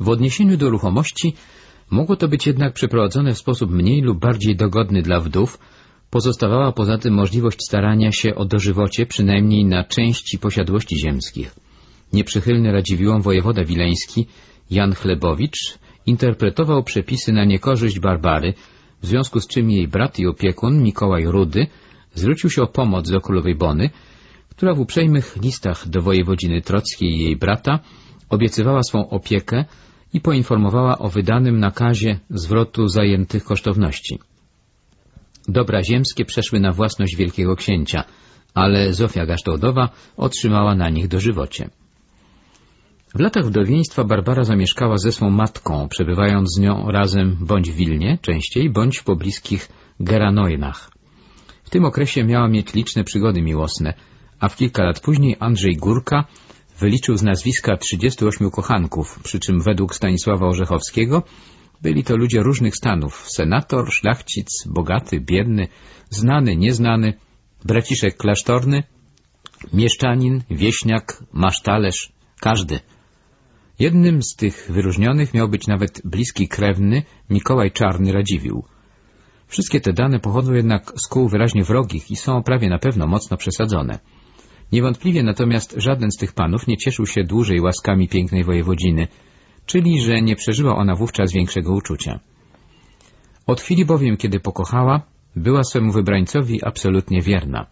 W odniesieniu do ruchomości mogło to być jednak przeprowadzone w sposób mniej lub bardziej dogodny dla wdów, pozostawała poza tym możliwość starania się o dożywocie przynajmniej na części posiadłości ziemskich. Nieprzychylny Radziwiłom wojewoda wileński Jan Chlebowicz interpretował przepisy na niekorzyść Barbary, w związku z czym jej brat i opiekun Mikołaj Rudy zwrócił się o pomoc do królowej Bony, która w uprzejmych listach do wojewodziny trockiej i jej brata obiecywała swą opiekę i poinformowała o wydanym nakazie zwrotu zajętych kosztowności. Dobra ziemskie przeszły na własność wielkiego księcia, ale Zofia Gasztołdowa otrzymała na nich dożywocie. W latach wdowieństwa Barbara zamieszkała ze swą matką, przebywając z nią razem bądź w Wilnie częściej, bądź w pobliskich Geranojnach. W tym okresie miała mieć liczne przygody miłosne, a w kilka lat później Andrzej Górka wyliczył z nazwiska 38 kochanków, przy czym według Stanisława Orzechowskiego byli to ludzie różnych stanów, senator, szlachcic, bogaty, biedny, znany, nieznany, braciszek klasztorny, mieszczanin, wieśniak, masztalerz, każdy. Jednym z tych wyróżnionych miał być nawet bliski krewny Mikołaj Czarny Radziwiłł. Wszystkie te dane pochodzą jednak z kół wyraźnie wrogich i są prawie na pewno mocno przesadzone. Niewątpliwie natomiast żaden z tych panów nie cieszył się dłużej łaskami pięknej wojewodziny, czyli że nie przeżyła ona wówczas większego uczucia. Od chwili bowiem, kiedy pokochała, była swemu wybrańcowi absolutnie wierna.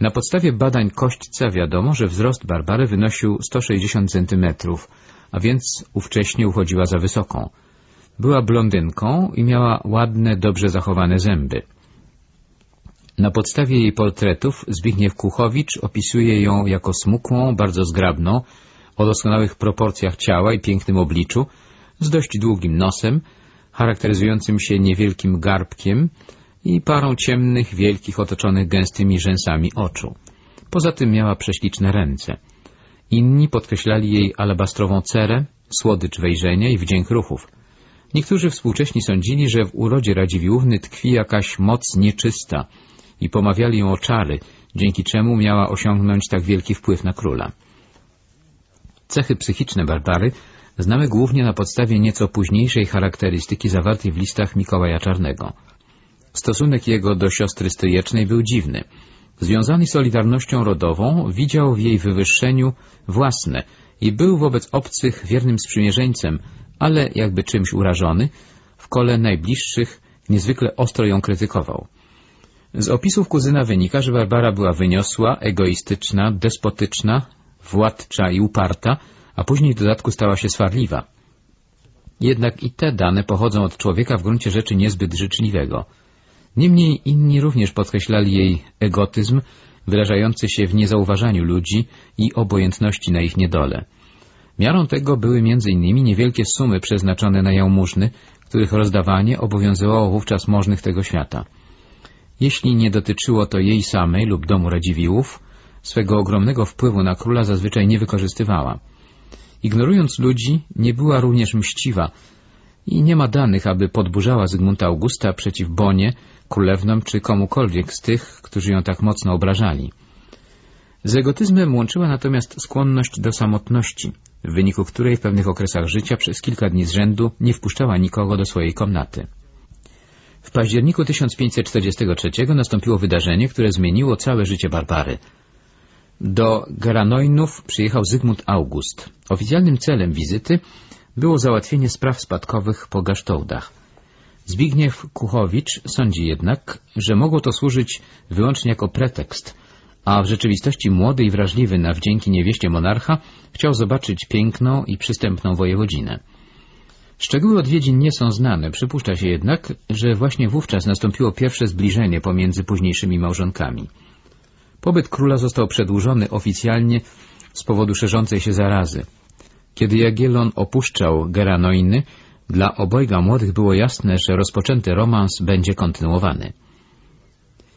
Na podstawie badań kośćca wiadomo, że wzrost Barbary wynosił 160 centymetrów, a więc ówcześnie uchodziła za wysoką. Była blondynką i miała ładne, dobrze zachowane zęby. Na podstawie jej portretów Zbigniew Kuchowicz opisuje ją jako smukłą, bardzo zgrabną, o doskonałych proporcjach ciała i pięknym obliczu, z dość długim nosem, charakteryzującym się niewielkim garbkiem i parą ciemnych, wielkich, otoczonych gęstymi rzęsami oczu. Poza tym miała prześliczne ręce. Inni podkreślali jej alabastrową cerę, słodycz wejrzenia i wdzięk ruchów. Niektórzy współcześni sądzili, że w urodzie Radziwiłłówny tkwi jakaś moc nieczysta i pomawiali ją o czary, dzięki czemu miała osiągnąć tak wielki wpływ na króla. Cechy psychiczne Barbary znamy głównie na podstawie nieco późniejszej charakterystyki zawartej w listach Mikołaja Czarnego. Stosunek jego do siostry stryjecznej był dziwny. Związany solidarnością rodową widział w jej wywyższeniu własne i był wobec obcych wiernym sprzymierzeńcem, ale jakby czymś urażony, w kole najbliższych niezwykle ostro ją krytykował. Z opisów kuzyna wynika, że Barbara była wyniosła, egoistyczna, despotyczna, władcza i uparta, a później w dodatku stała się swarliwa. Jednak i te dane pochodzą od człowieka w gruncie rzeczy niezbyt życzliwego. Niemniej inni również podkreślali jej egotyzm, wyrażający się w niezauważaniu ludzi i obojętności na ich niedole. Miarą tego były innymi niewielkie sumy przeznaczone na jałmużny, których rozdawanie obowiązywało wówczas możnych tego świata. Jeśli nie dotyczyło to jej samej lub domu Radziwiłłów, swego ogromnego wpływu na króla zazwyczaj nie wykorzystywała. Ignorując ludzi, nie była również mściwa i nie ma danych, aby podburzała Zygmunta Augusta przeciw Bonie, królewnom czy komukolwiek z tych, którzy ją tak mocno obrażali. Z egotyzmem łączyła natomiast skłonność do samotności, w wyniku której w pewnych okresach życia przez kilka dni z rzędu nie wpuszczała nikogo do swojej komnaty. W październiku 1543 nastąpiło wydarzenie, które zmieniło całe życie Barbary. Do Geranojnów przyjechał Zygmunt August. Oficjalnym celem wizyty było załatwienie spraw spadkowych po Gasztołdach. Zbigniew Kuchowicz sądzi jednak, że mogło to służyć wyłącznie jako pretekst, a w rzeczywistości młody i wrażliwy na wdzięki niewieście monarcha chciał zobaczyć piękną i przystępną wojewodzinę. Szczegóły odwiedzin nie są znane, przypuszcza się jednak, że właśnie wówczas nastąpiło pierwsze zbliżenie pomiędzy późniejszymi małżonkami. Pobyt króla został przedłużony oficjalnie z powodu szerzącej się zarazy. Kiedy Jagiellon opuszczał Geranojny, dla obojga młodych było jasne, że rozpoczęty romans będzie kontynuowany.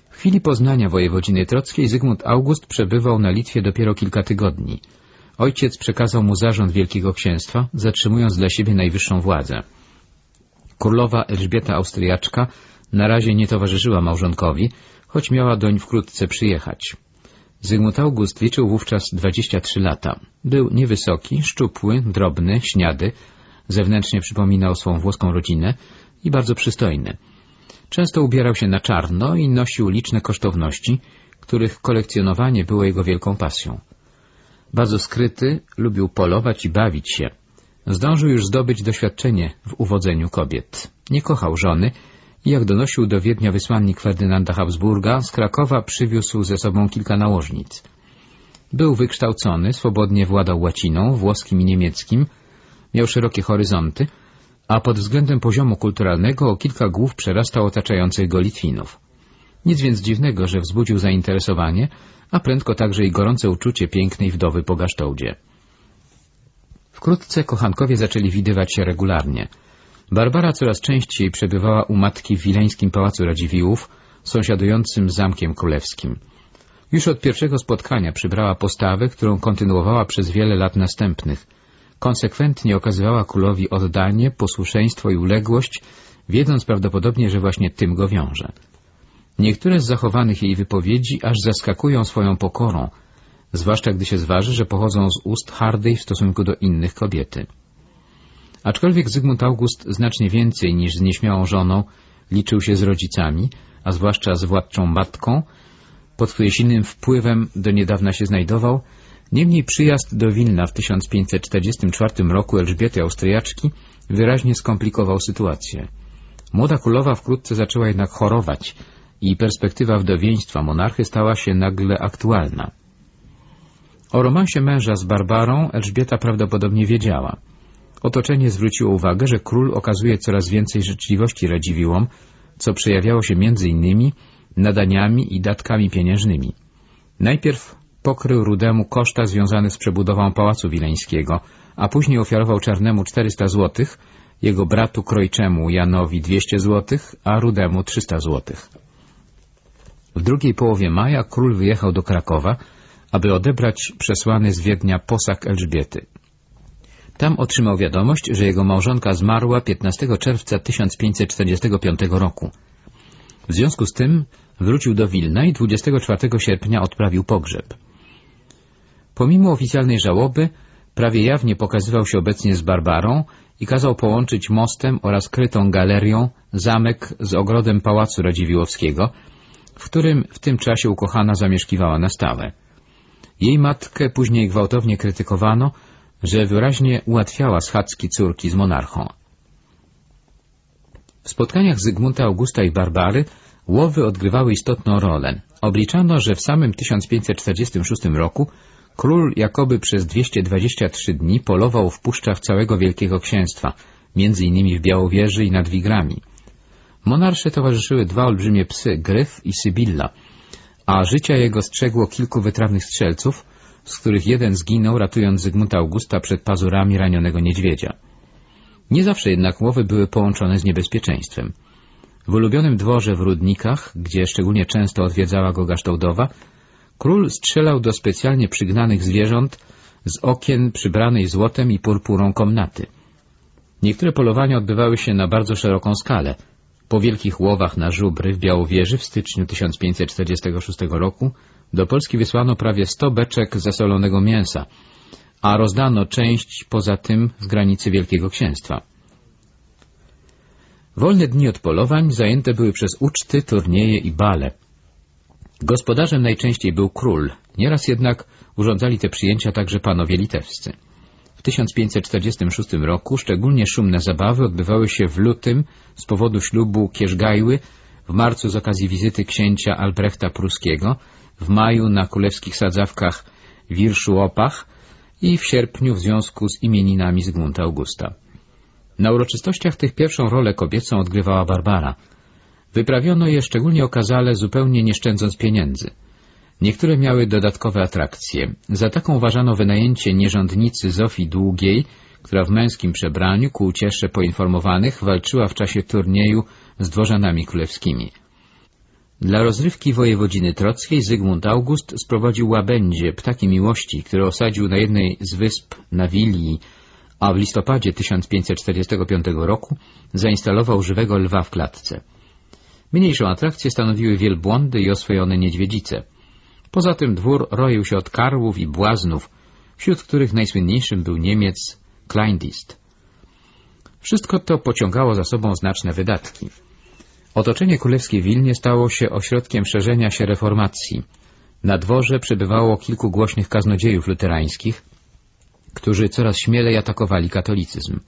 W chwili poznania wojewodziny trockiej Zygmunt August przebywał na Litwie dopiero kilka tygodni. Ojciec przekazał mu zarząd Wielkiego Księstwa, zatrzymując dla siebie najwyższą władzę. Królowa Elżbieta Austriaczka na razie nie towarzyszyła małżonkowi, choć miała doń wkrótce przyjechać. Zygmunt August liczył wówczas 23 lata. Był niewysoki, szczupły, drobny, śniady, zewnętrznie przypominał swą włoską rodzinę i bardzo przystojny. Często ubierał się na czarno i nosił liczne kosztowności, których kolekcjonowanie było jego wielką pasją. Bardzo skryty, lubił polować i bawić się. Zdążył już zdobyć doświadczenie w uwodzeniu kobiet. Nie kochał żony i jak donosił do Wiednia wysłannik Ferdynanda Habsburga, z Krakowa przywiózł ze sobą kilka nałożnic. Był wykształcony, swobodnie władał łaciną, włoskim i niemieckim, miał szerokie horyzonty, a pod względem poziomu kulturalnego o kilka głów przerastał otaczających go Litwinów. Nic więc dziwnego, że wzbudził zainteresowanie, a prędko także i gorące uczucie pięknej wdowy po Gasztoldzie. Wkrótce kochankowie zaczęli widywać się regularnie. Barbara coraz częściej przebywała u matki w wileńskim pałacu Radziwiłłów, sąsiadującym z Zamkiem Królewskim. Już od pierwszego spotkania przybrała postawę, którą kontynuowała przez wiele lat następnych. Konsekwentnie okazywała królowi oddanie, posłuszeństwo i uległość, wiedząc prawdopodobnie, że właśnie tym go wiąże. Niektóre z zachowanych jej wypowiedzi aż zaskakują swoją pokorą, zwłaszcza gdy się zważy, że pochodzą z ust hardej w stosunku do innych kobiety. Aczkolwiek Zygmunt August znacznie więcej niż z nieśmiałą żoną liczył się z rodzicami, a zwłaszcza z władczą matką, pod której silnym wpływem do niedawna się znajdował, niemniej przyjazd do Wilna w 1544 roku Elżbiety Austriaczki wyraźnie skomplikował sytuację. Młoda królowa wkrótce zaczęła jednak chorować i perspektywa wdowieństwa monarchy stała się nagle aktualna. O romansie męża z Barbarą Elżbieta prawdopodobnie wiedziała. Otoczenie zwróciło uwagę, że król okazuje coraz więcej życzliwości Radziwiłom, co przejawiało się innymi nadaniami i datkami pieniężnymi. Najpierw pokrył Rudemu koszta związane z przebudową Pałacu Wileńskiego, a później ofiarował Czarnemu 400 złotych, jego bratu Krojczemu Janowi 200 złotych, a Rudemu 300 złotych. W drugiej połowie maja król wyjechał do Krakowa, aby odebrać przesłany z Wiednia posag Elżbiety. Tam otrzymał wiadomość, że jego małżonka zmarła 15 czerwca 1545 roku. W związku z tym wrócił do Wilna i 24 sierpnia odprawił pogrzeb. Pomimo oficjalnej żałoby, prawie jawnie pokazywał się obecnie z Barbarą i kazał połączyć mostem oraz krytą galerią zamek z ogrodem Pałacu Radziwiłowskiego, w którym w tym czasie ukochana zamieszkiwała na stałe. Jej matkę później gwałtownie krytykowano, że wyraźnie ułatwiała schadzki córki z monarchą. W spotkaniach Zygmunta Augusta i Barbary łowy odgrywały istotną rolę. Obliczano, że w samym 1546 roku król jakoby przez 223 dni polował w puszczach całego Wielkiego Księstwa, między innymi w Białowieży i nad Wigrami. Monarsze towarzyszyły dwa olbrzymie psy, Gryf i Sybilla, a życia jego strzegło kilku wytrawnych strzelców, z których jeden zginął, ratując Zygmunta Augusta przed pazurami ranionego niedźwiedzia. Nie zawsze jednak łowy były połączone z niebezpieczeństwem. W ulubionym dworze w Rudnikach, gdzie szczególnie często odwiedzała go Gasztołdowa, król strzelał do specjalnie przygnanych zwierząt z okien przybranej złotem i purpurą komnaty. Niektóre polowania odbywały się na bardzo szeroką skalę. Po wielkich łowach na żubry w Białowieży w styczniu 1546 roku do Polski wysłano prawie 100 beczek zasolonego mięsa, a rozdano część poza tym z granicy Wielkiego Księstwa. Wolne dni od polowań zajęte były przez uczty, turnieje i bale. Gospodarzem najczęściej był król, nieraz jednak urządzali te przyjęcia także panowie litewscy. W 1546 roku szczególnie szumne zabawy odbywały się w lutym z powodu ślubu Kierzgajły, w marcu z okazji wizyty księcia Albrechta Pruskiego, w maju na królewskich sadzawkach Wirszuopach i w sierpniu w związku z imieninami Zygmunta Augusta. Na uroczystościach tych pierwszą rolę kobiecą odgrywała Barbara. Wyprawiono je szczególnie okazale, zupełnie nie szczędząc pieniędzy. Niektóre miały dodatkowe atrakcje. Za taką uważano wynajęcie nierządnicy Zofii Długiej, która w męskim przebraniu, ku uciesze poinformowanych, walczyła w czasie turnieju z dworzanami królewskimi. Dla rozrywki wojewodziny trockiej Zygmunt August sprowadził łabędzie, ptaki miłości, które osadził na jednej z wysp na Wilii, a w listopadzie 1545 roku zainstalował żywego lwa w klatce. Mniejszą atrakcję stanowiły wielbłądy i oswojone niedźwiedzice. Poza tym dwór roił się od karłów i błaznów, wśród których najsłynniejszym był Niemiec Kleindist. Wszystko to pociągało za sobą znaczne wydatki. Otoczenie królewskie Wilnie stało się ośrodkiem szerzenia się reformacji. Na dworze przebywało kilku głośnych kaznodziejów luterańskich, którzy coraz śmielej atakowali katolicyzm.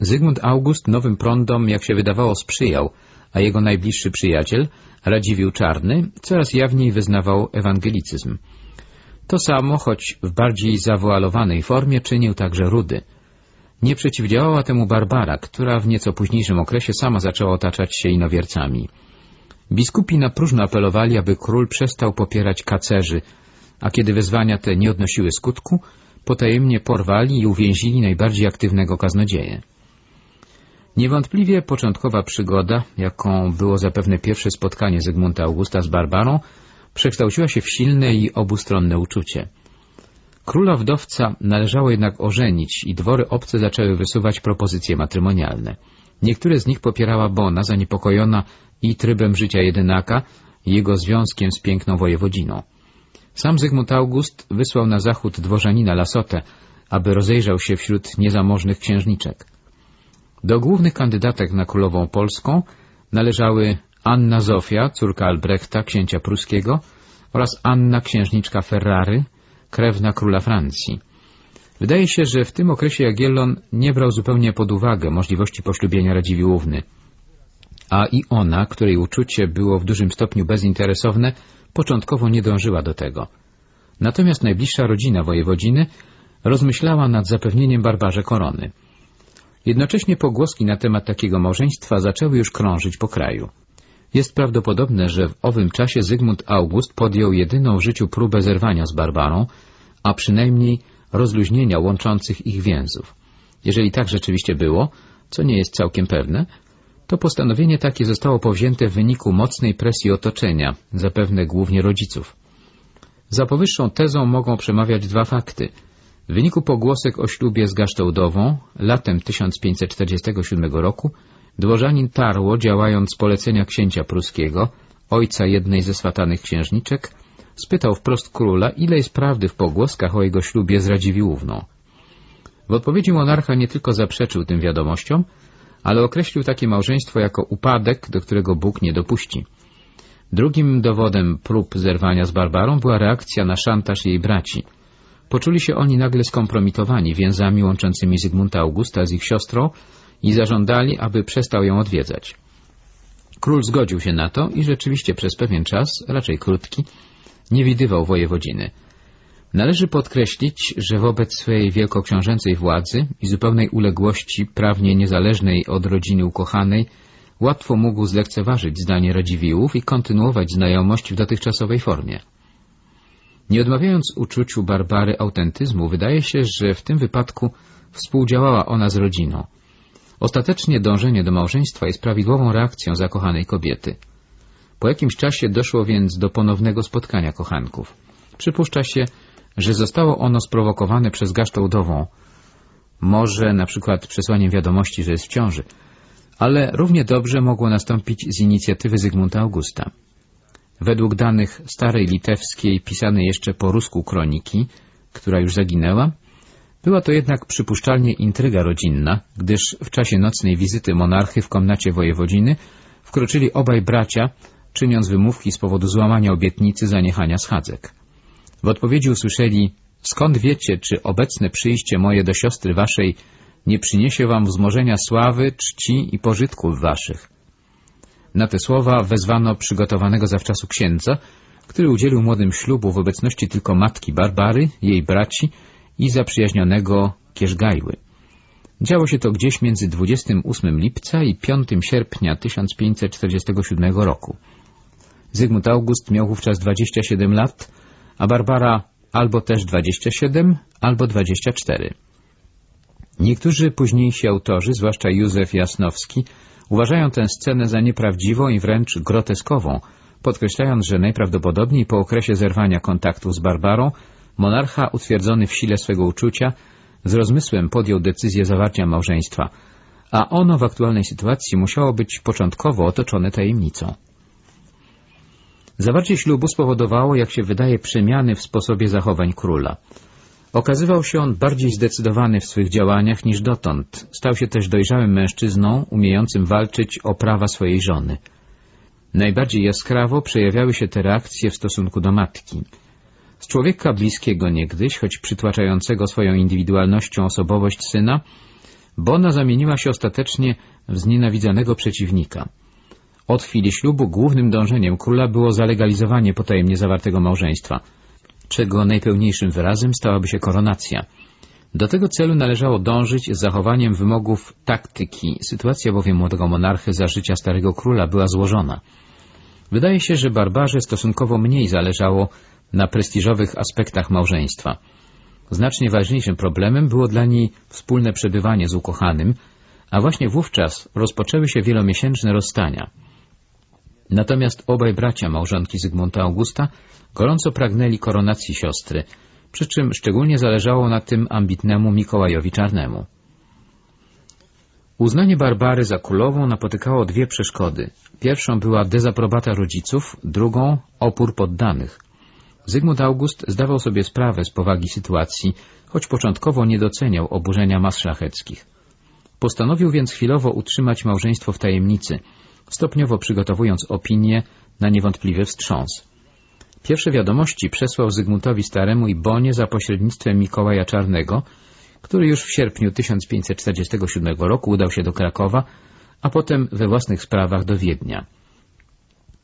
Zygmunt August nowym prądom, jak się wydawało, sprzyjał, a jego najbliższy przyjaciel, Radziwiłł Czarny, coraz jawniej wyznawał ewangelicyzm. To samo, choć w bardziej zawoalowanej formie, czynił także Rudy. Nie przeciwdziałała temu Barbara, która w nieco późniejszym okresie sama zaczęła otaczać się inowiercami. Biskupi na próżno apelowali, aby król przestał popierać kacerzy, a kiedy wezwania te nie odnosiły skutku, potajemnie porwali i uwięzili najbardziej aktywnego kaznodzieję. Niewątpliwie początkowa przygoda, jaką było zapewne pierwsze spotkanie Zygmunta Augusta z Barbarą, przekształciła się w silne i obustronne uczucie. Króla wdowca należało jednak ożenić i dwory obce zaczęły wysuwać propozycje matrymonialne. Niektóre z nich popierała Bona, zaniepokojona i trybem życia jedynaka jego związkiem z piękną wojewodziną. Sam Zygmunt August wysłał na zachód dworzanina Lasotę, aby rozejrzał się wśród niezamożnych księżniczek. Do głównych kandydatek na królową polską należały Anna Zofia, córka Albrechta, księcia pruskiego, oraz Anna, księżniczka Ferrary, krewna króla Francji. Wydaje się, że w tym okresie Jagiellon nie brał zupełnie pod uwagę możliwości poślubienia Radziwiłłówny, a i ona, której uczucie było w dużym stopniu bezinteresowne, początkowo nie dążyła do tego. Natomiast najbliższa rodzina wojewodziny rozmyślała nad zapewnieniem Barbarze korony. Jednocześnie pogłoski na temat takiego małżeństwa zaczęły już krążyć po kraju. Jest prawdopodobne, że w owym czasie Zygmunt August podjął jedyną w życiu próbę zerwania z Barbarą, a przynajmniej rozluźnienia łączących ich więzów. Jeżeli tak rzeczywiście było, co nie jest całkiem pewne, to postanowienie takie zostało powzięte w wyniku mocnej presji otoczenia, zapewne głównie rodziców. Za powyższą tezą mogą przemawiać dwa fakty. W wyniku pogłosek o ślubie z Gasztołdową latem 1547 roku dworzanin Tarło, działając z polecenia księcia pruskiego, ojca jednej ze swatanych księżniczek, spytał wprost króla, ile jest prawdy w pogłoskach o jego ślubie z Radziwiłłówną. W odpowiedzi monarcha nie tylko zaprzeczył tym wiadomościom, ale określił takie małżeństwo jako upadek, do którego Bóg nie dopuści. Drugim dowodem prób zerwania z Barbarą była reakcja na szantaż jej braci. Poczuli się oni nagle skompromitowani więzami łączącymi Zygmunta Augusta z ich siostrą i zażądali, aby przestał ją odwiedzać. Król zgodził się na to i rzeczywiście przez pewien czas, raczej krótki, nie widywał wojewodziny. Należy podkreślić, że wobec swojej wielkoksiążęcej władzy i zupełnej uległości prawnie niezależnej od rodziny ukochanej łatwo mógł zlekceważyć zdanie Radziwiłłów i kontynuować znajomość w dotychczasowej formie. Nie odmawiając uczuciu Barbary autentyzmu, wydaje się, że w tym wypadku współdziałała ona z rodziną. Ostatecznie dążenie do małżeństwa jest prawidłową reakcją zakochanej kobiety. Po jakimś czasie doszło więc do ponownego spotkania kochanków. Przypuszcza się, że zostało ono sprowokowane przez Gasztołdową, może na przykład przesłaniem wiadomości, że jest w ciąży, ale równie dobrze mogło nastąpić z inicjatywy Zygmunta Augusta. Według danych starej litewskiej, pisanej jeszcze po rusku kroniki, która już zaginęła, była to jednak przypuszczalnie intryga rodzinna, gdyż w czasie nocnej wizyty monarchy w komnacie wojewodziny wkroczyli obaj bracia, czyniąc wymówki z powodu złamania obietnicy zaniechania schadzek. W odpowiedzi usłyszeli, skąd wiecie, czy obecne przyjście moje do siostry waszej nie przyniesie wam wzmożenia sławy, czci i pożytków waszych. Na te słowa wezwano przygotowanego zawczasu księdza, który udzielił młodym ślubu w obecności tylko matki Barbary, jej braci i zaprzyjaźnionego Kierzgajły. Działo się to gdzieś między 28 lipca i 5 sierpnia 1547 roku. Zygmunt August miał wówczas 27 lat, a Barbara albo też 27, albo 24. Niektórzy późniejsi autorzy, zwłaszcza Józef Jasnowski, uważają tę scenę za nieprawdziwą i wręcz groteskową, podkreślając, że najprawdopodobniej po okresie zerwania kontaktów z Barbarą monarcha utwierdzony w sile swego uczucia z rozmysłem podjął decyzję zawarcia małżeństwa, a ono w aktualnej sytuacji musiało być początkowo otoczone tajemnicą. Zawarcie ślubu spowodowało, jak się wydaje, przemiany w sposobie zachowań króla. Okazywał się on bardziej zdecydowany w swych działaniach niż dotąd. Stał się też dojrzałym mężczyzną, umiejącym walczyć o prawa swojej żony. Najbardziej jaskrawo przejawiały się te reakcje w stosunku do matki. Z człowieka bliskiego niegdyś, choć przytłaczającego swoją indywidualnością osobowość syna, Bona zamieniła się ostatecznie w znienawidzanego przeciwnika. Od chwili ślubu głównym dążeniem króla było zalegalizowanie potajemnie zawartego małżeństwa, czego najpełniejszym wyrazem stałaby się koronacja. Do tego celu należało dążyć z zachowaniem wymogów taktyki, sytuacja bowiem młodego monarchy za życia starego króla była złożona. Wydaje się, że Barbarze stosunkowo mniej zależało na prestiżowych aspektach małżeństwa. Znacznie ważniejszym problemem było dla niej wspólne przebywanie z ukochanym, a właśnie wówczas rozpoczęły się wielomiesięczne rozstania. Natomiast obaj bracia małżonki Zygmunta Augusta gorąco pragnęli koronacji siostry, przy czym szczególnie zależało na tym ambitnemu Mikołajowi Czarnemu. Uznanie Barbary za królową napotykało dwie przeszkody. Pierwszą była dezaprobata rodziców, drugą opór poddanych. Zygmunt August zdawał sobie sprawę z powagi sytuacji, choć początkowo nie doceniał oburzenia mas szlacheckich. Postanowił więc chwilowo utrzymać małżeństwo w tajemnicy, stopniowo przygotowując opinię na niewątpliwy wstrząs. Pierwsze wiadomości przesłał Zygmuntowi Staremu i Bonie za pośrednictwem Mikołaja Czarnego, który już w sierpniu 1547 roku udał się do Krakowa, a potem we własnych sprawach do Wiednia.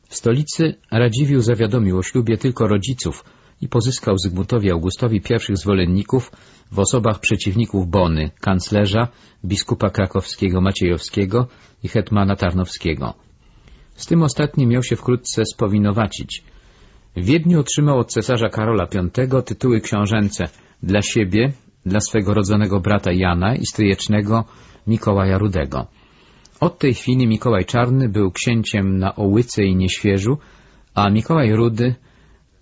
W stolicy Radziwiłł zawiadomił o ślubie tylko rodziców i pozyskał Zygmuntowi Augustowi pierwszych zwolenników w osobach przeciwników Bony, kanclerza, biskupa krakowskiego Maciejowskiego i hetmana Tarnowskiego. Z tym ostatnim miał się wkrótce spowinowacić. W Wiedniu otrzymał od cesarza Karola V tytuły książęce dla siebie, dla swego rodzonego brata Jana i stryjecznego Mikołaja Rudego. Od tej chwili Mikołaj Czarny był księciem na Ołyce i Nieświeżu, a Mikołaj Rudy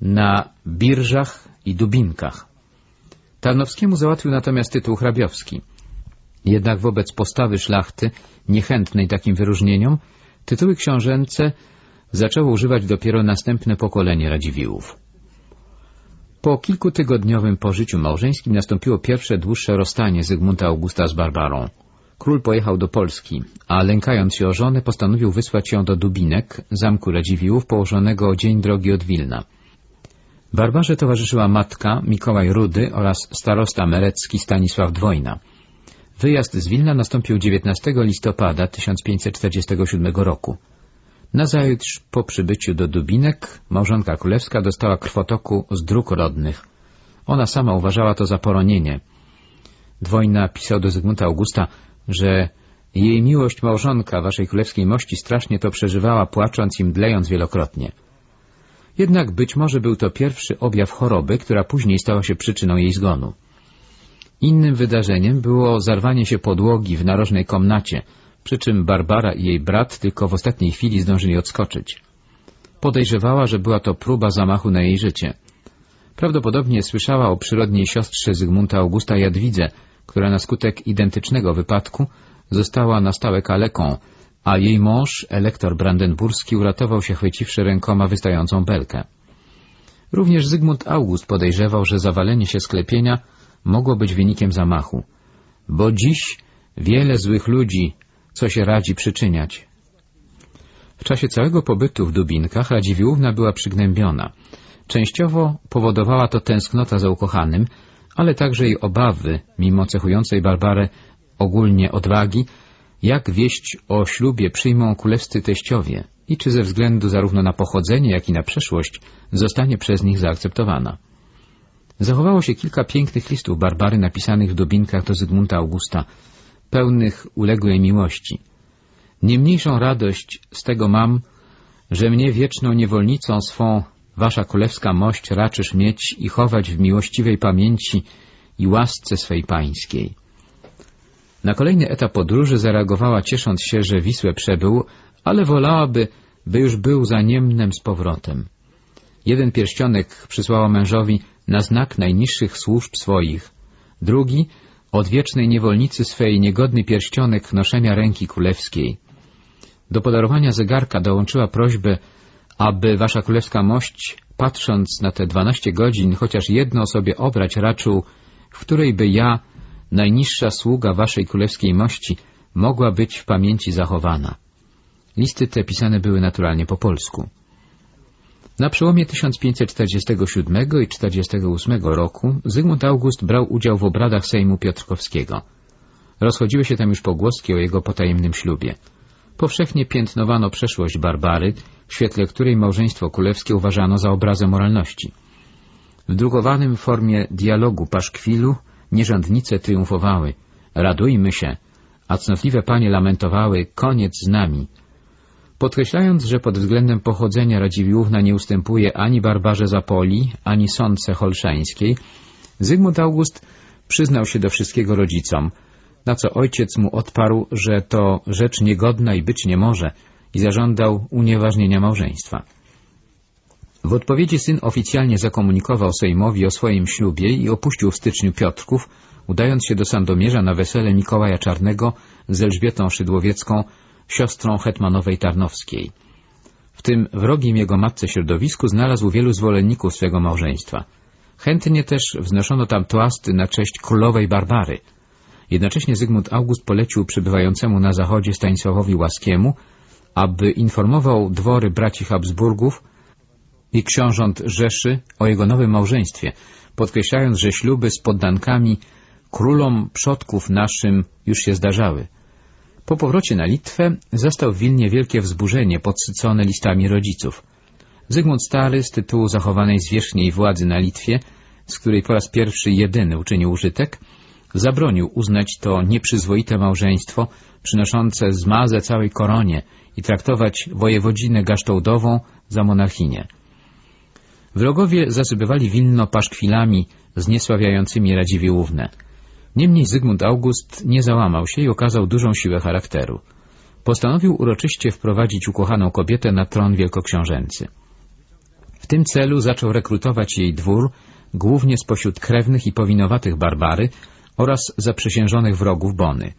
na Birżach i Dubinkach. Tarnowskiemu załatwił natomiast tytuł hrabiowski. Jednak wobec postawy szlachty, niechętnej takim wyróżnieniom, tytuły książęce zaczęło używać dopiero następne pokolenie Radziwiłłów. Po kilkutygodniowym pożyciu małżeńskim nastąpiło pierwsze dłuższe rozstanie Zygmunta Augusta z Barbarą. Król pojechał do Polski, a lękając się o żonę postanowił wysłać ją do Dubinek, zamku Radziwiłłów położonego o dzień drogi od Wilna. Barbarze towarzyszyła matka Mikołaj Rudy oraz starosta merecki Stanisław Dwojna. Wyjazd z Wilna nastąpił 19 listopada 1547 roku. Nazajutrz po przybyciu do Dubinek małżonka królewska dostała krwotoku z dróg rodnych. Ona sama uważała to za poronienie. Dwojna pisał do Zygmunta Augusta, że jej miłość małżonka waszej królewskiej mości strasznie to przeżywała, płacząc i mdlejąc wielokrotnie. Jednak być może był to pierwszy objaw choroby, która później stała się przyczyną jej zgonu. Innym wydarzeniem było zarwanie się podłogi w narożnej komnacie, przy czym Barbara i jej brat tylko w ostatniej chwili zdążyli odskoczyć. Podejrzewała, że była to próba zamachu na jej życie. Prawdopodobnie słyszała o przyrodniej siostrze Zygmunta Augusta Jadwidze, która na skutek identycznego wypadku została na stałe kaleką, a jej mąż, elektor brandenburski, uratował się chwyciwszy rękoma wystającą belkę. Również Zygmunt August podejrzewał, że zawalenie się sklepienia mogło być wynikiem zamachu, bo dziś wiele złych ludzi, co się radzi przyczyniać. W czasie całego pobytu w Dubinkach Radziwiłłówna była przygnębiona. Częściowo powodowała to tęsknota za ukochanym, ale także jej obawy, mimo cechującej Barbarę ogólnie odwagi, jak wieść o ślubie przyjmą królewscy teściowie i czy ze względu zarówno na pochodzenie, jak i na przeszłość zostanie przez nich zaakceptowana. Zachowało się kilka pięknych listów Barbary napisanych w Dubinkach do Zygmunta Augusta, pełnych uległej miłości. Niemniejszą radość z tego mam, że mnie wieczną niewolnicą swą wasza królewska mość raczysz mieć i chować w miłościwej pamięci i łasce swej pańskiej. Na kolejny etap podróży zareagowała ciesząc się, że Wisłę przebył, ale wolałaby, by już był za Niemnem z powrotem. Jeden pierścionek przysłała mężowi na znak najniższych służb swoich, drugi od wiecznej niewolnicy swej niegodny pierścionek noszenia ręki królewskiej. Do podarowania zegarka dołączyła prośbę, aby wasza królewska mość, patrząc na te dwanaście godzin, chociaż jedno sobie obrać raczył w której by ja, najniższa sługa waszej królewskiej mości, mogła być w pamięci zachowana. Listy te pisane były naturalnie po polsku. Na przełomie 1547 i 48 roku Zygmunt August brał udział w obradach Sejmu Piotrkowskiego. Rozchodziły się tam już pogłoski o jego potajemnym ślubie. Powszechnie piętnowano przeszłość Barbary, w świetle której małżeństwo królewskie uważano za obrazę moralności. W drukowanym formie dialogu paszkwilu nierządnice triumfowały. Radujmy się, a cnotliwe panie lamentowały, koniec z nami. Podkreślając, że pod względem pochodzenia Radziwiłłówna nie ustępuje ani Barbarze Zapoli, ani Sądce Holszańskiej, Zygmunt August przyznał się do wszystkiego rodzicom, na co ojciec mu odparł, że to rzecz niegodna i być nie może i zażądał unieważnienia małżeństwa. W odpowiedzi syn oficjalnie zakomunikował Sejmowi o swoim ślubie i opuścił w styczniu Piotrków, udając się do Sandomierza na wesele Mikołaja Czarnego z Elżbietą Szydłowiecką, siostrą hetmanowej Tarnowskiej. W tym wrogim jego matce środowisku znalazł wielu zwolenników swego małżeństwa. Chętnie też wznoszono tam toasty na cześć królowej Barbary. Jednocześnie Zygmunt August polecił przybywającemu na zachodzie Stanisławowi Łaskiemu, aby informował dwory braci Habsburgów i książąt Rzeszy o jego nowym małżeństwie, podkreślając, że śluby z poddankami królom przodków naszym już się zdarzały. Po powrocie na Litwę zastał w Wilnie wielkie wzburzenie podsycone listami rodziców. Zygmunt Stary z tytułu zachowanej zwierzchniej władzy na Litwie, z której po raz pierwszy jedyny uczynił użytek, zabronił uznać to nieprzyzwoite małżeństwo przynoszące zmazę całej koronie i traktować wojewodzinę gasztołdową za monarchinię. Wrogowie zasypywali Wilno paszkwilami zniesławiającymi Radziwiłłównę. Niemniej Zygmunt August nie załamał się i okazał dużą siłę charakteru. Postanowił uroczyście wprowadzić ukochaną kobietę na tron wielkoksiążęcy. W tym celu zaczął rekrutować jej dwór, głównie spośród krewnych i powinowatych Barbary oraz zaprzysiężonych wrogów Bony.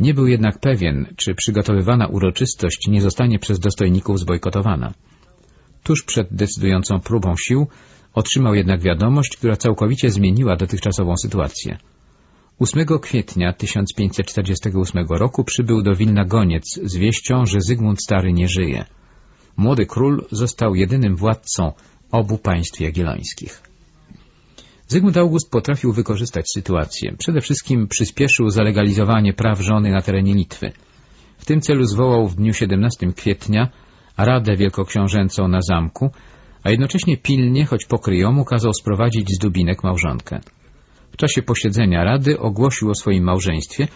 Nie był jednak pewien, czy przygotowywana uroczystość nie zostanie przez dostojników zbojkotowana. Tuż przed decydującą próbą sił otrzymał jednak wiadomość, która całkowicie zmieniła dotychczasową sytuację. 8 kwietnia 1548 roku przybył do Wilna goniec z wieścią, że Zygmunt Stary nie żyje. Młody król został jedynym władcą obu państw jagiellońskich. Zygmunt August potrafił wykorzystać sytuację. Przede wszystkim przyspieszył zalegalizowanie praw żony na terenie Litwy. W tym celu zwołał w dniu 17 kwietnia Radę Wielkoksiążęcą na zamku, a jednocześnie pilnie, choć pokryjomu, kazał sprowadzić z Dubinek małżonkę. W czasie posiedzenia Rady ogłosił o swoim małżeństwie,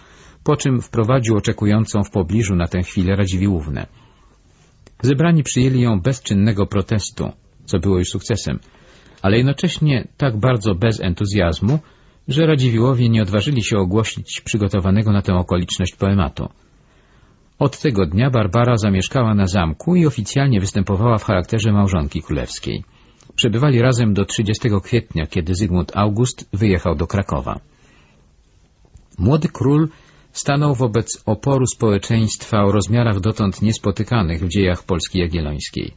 po czym wprowadził oczekującą w pobliżu na tę chwilę Radziwiłównę. Zebrani przyjęli ją bez czynnego protestu, co było już sukcesem, ale jednocześnie tak bardzo bez entuzjazmu, że Radziwiłowie nie odważyli się ogłosić przygotowanego na tę okoliczność poematu. Od tego dnia Barbara zamieszkała na zamku i oficjalnie występowała w charakterze małżonki królewskiej. Przebywali razem do 30 kwietnia, kiedy Zygmunt August wyjechał do Krakowa. Młody król stanął wobec oporu społeczeństwa o rozmiarach dotąd niespotykanych w dziejach Polski Jagiellońskiej.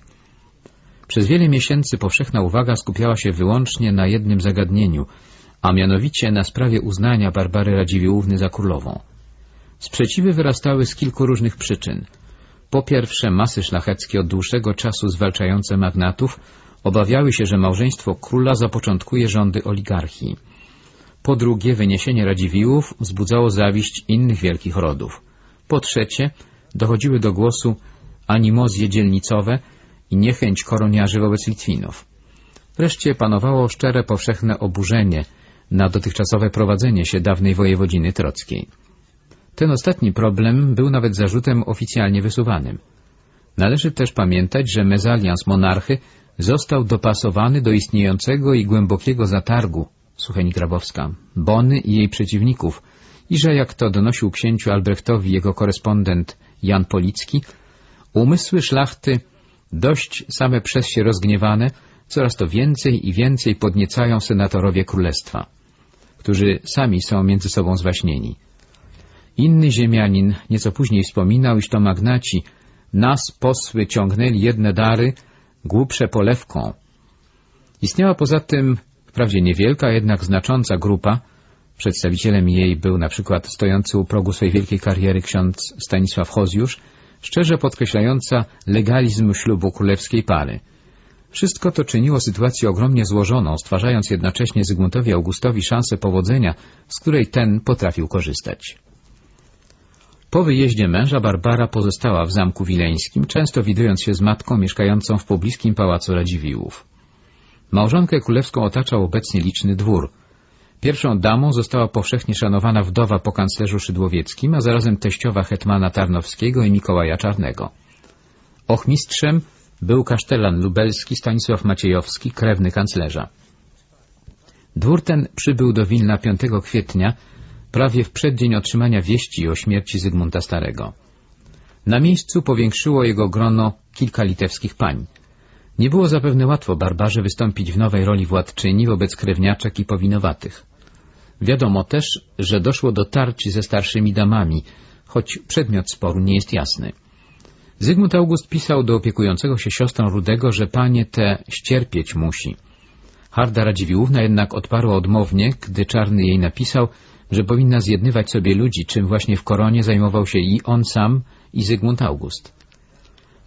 Przez wiele miesięcy powszechna uwaga skupiała się wyłącznie na jednym zagadnieniu, a mianowicie na sprawie uznania Barbary Radziwiłłówny za królową. Sprzeciwy wyrastały z kilku różnych przyczyn. Po pierwsze, masy szlacheckie od dłuższego czasu zwalczające magnatów obawiały się, że małżeństwo króla zapoczątkuje rządy oligarchii. Po drugie, wyniesienie Radziwiłłów wzbudzało zawiść innych wielkich rodów. Po trzecie, dochodziły do głosu animozje dzielnicowe i niechęć koroniarzy wobec Litwinów. Wreszcie panowało szczere powszechne oburzenie na dotychczasowe prowadzenie się dawnej wojewodziny trockiej. Ten ostatni problem był nawet zarzutem oficjalnie wysuwanym. Należy też pamiętać, że mezalians monarchy został dopasowany do istniejącego i głębokiego zatargu Sucheni Grabowska, Bony i jej przeciwników i że, jak to donosił księciu Albrechtowi jego korespondent Jan Policki, umysły szlachty dość same przez się rozgniewane coraz to więcej i więcej podniecają senatorowie królestwa, którzy sami są między sobą zwaśnieni. Inny ziemianin nieco później wspominał, iż to magnaci nas posły ciągnęli jedne dary, głupsze polewką. Istniała poza tym, wprawdzie niewielka, jednak znacząca grupa, przedstawicielem jej był na przykład stojący u progu swojej wielkiej kariery ksiądz Stanisław Hozjusz, szczerze podkreślająca legalizm ślubu królewskiej pary. Wszystko to czyniło sytuację ogromnie złożoną, stwarzając jednocześnie Zygmuntowi Augustowi szansę powodzenia, z której ten potrafił korzystać. Po wyjeździe męża Barbara pozostała w zamku wileńskim, często widując się z matką mieszkającą w pobliskim pałacu Radziwiłłów. Małżonkę królewską otaczał obecnie liczny dwór. Pierwszą damą została powszechnie szanowana wdowa po kanclerzu Szydłowieckim, a zarazem teściowa hetmana Tarnowskiego i Mikołaja Czarnego. Ochmistrzem był kasztelan lubelski Stanisław Maciejowski, krewny kanclerza. Dwór ten przybył do Wilna 5 kwietnia, prawie w przeddzień otrzymania wieści o śmierci Zygmunta Starego. Na miejscu powiększyło jego grono kilka litewskich pań. Nie było zapewne łatwo Barbarze wystąpić w nowej roli władczyni wobec krewniaczek i powinowatych. Wiadomo też, że doszło do tarci ze starszymi damami, choć przedmiot sporu nie jest jasny. Zygmunt August pisał do opiekującego się siostrą Rudego, że panie te ścierpieć musi. Harda Radziwiłłówna jednak odparła odmownie, gdy Czarny jej napisał, że powinna zjednywać sobie ludzi, czym właśnie w koronie zajmował się i on sam, i Zygmunt August.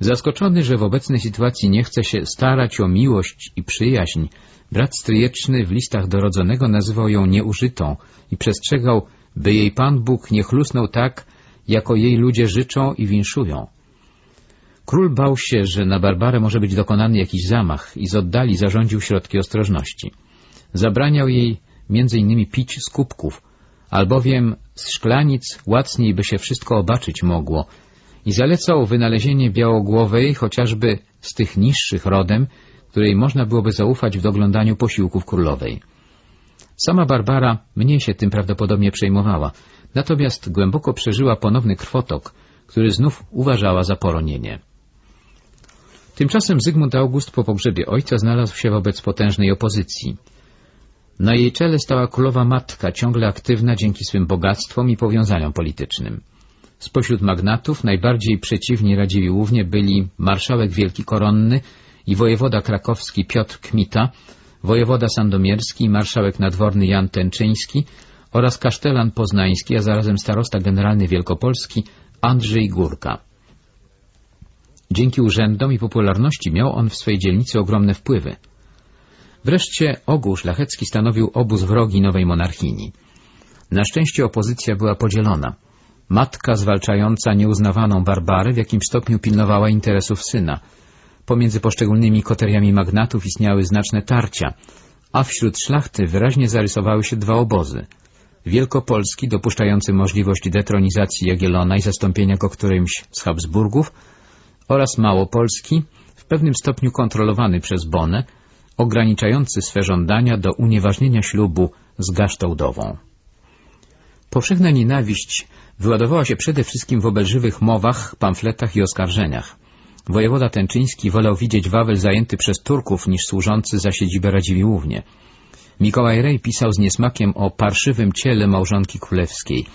Zaskoczony, że w obecnej sytuacji nie chce się starać o miłość i przyjaźń, brat stryjeczny w listach do rodzonego nazywał ją nieużytą i przestrzegał, by jej Pan Bóg nie chlusnął tak, jako jej ludzie życzą i winszują. Król bał się, że na Barbarę może być dokonany jakiś zamach i z oddali zarządził środki ostrożności. Zabraniał jej między innymi pić z kubków, albowiem z szklanic łatwiej by się wszystko obaczyć mogło i zalecał wynalezienie białogłowej chociażby z tych niższych rodem, której można byłoby zaufać w doglądaniu posiłków królowej. Sama Barbara mniej się tym prawdopodobnie przejmowała, natomiast głęboko przeżyła ponowny krwotok, który znów uważała za poronienie. Tymczasem Zygmunt August po pogrzebie ojca znalazł się wobec potężnej opozycji. Na jej czele stała królowa matka, ciągle aktywna dzięki swym bogactwom i powiązaniom politycznym. Spośród magnatów najbardziej przeciwni Radziwiłłównie byli marszałek Wielki Koronny i wojewoda krakowski Piotr Kmita, wojewoda sandomierski i marszałek nadworny Jan Tęczyński oraz kasztelan poznański, a zarazem starosta generalny Wielkopolski Andrzej Górka. Dzięki urzędom i popularności miał on w swojej dzielnicy ogromne wpływy. Wreszcie ogół szlachecki stanowił obóz wrogi nowej monarchini. Na szczęście opozycja była podzielona. Matka zwalczająca nieuznawaną Barbarę w jakim stopniu pilnowała interesów syna. Pomiędzy poszczególnymi koteriami magnatów istniały znaczne tarcia, a wśród szlachty wyraźnie zarysowały się dwa obozy. Wielkopolski, dopuszczający możliwość detronizacji Jagielona i zastąpienia go którymś z Habsburgów, oraz Małopolski, w pewnym stopniu kontrolowany przez Bonę, ograniczający swe żądania do unieważnienia ślubu z Gasztołdową. Powszechna nienawiść wyładowała się przede wszystkim w obelżywych mowach, pamfletach i oskarżeniach. Wojewoda Tęczyński wolał widzieć Wawel zajęty przez Turków niż służący za siedzibę Radziwiłłównie. Mikołaj Rej pisał z niesmakiem o parszywym ciele małżonki królewskiej,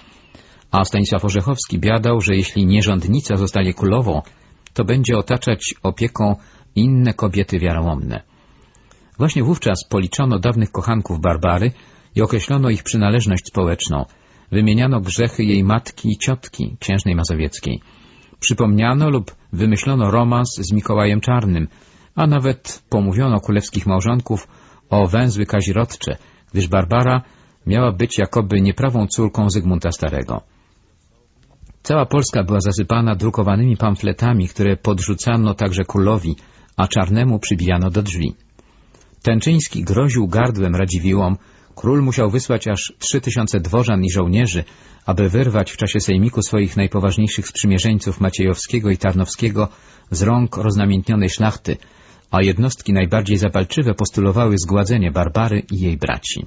a Stanisław Orzechowski biadał, że jeśli nierządnica zostanie królową, to będzie otaczać opieką inne kobiety wiarołomne. Właśnie wówczas policzono dawnych kochanków Barbary i określono ich przynależność społeczną. Wymieniano grzechy jej matki i ciotki, księżnej mazowieckiej. Przypomniano lub wymyślono romans z Mikołajem Czarnym, a nawet pomówiono królewskich małżonków o węzły kazirodcze, gdyż Barbara miała być jakoby nieprawą córką Zygmunta Starego. Cała Polska była zasypana drukowanymi pamfletami, które podrzucano także królowi, a czarnemu przybijano do drzwi. Tęczyński groził gardłem Radziwiłom, król musiał wysłać aż trzy tysiące dworzan i żołnierzy, aby wyrwać w czasie sejmiku swoich najpoważniejszych sprzymierzeńców Maciejowskiego i Tarnowskiego z rąk roznamiętnionej szlachty, a jednostki najbardziej zapalczywe postulowały zgładzenie Barbary i jej braci.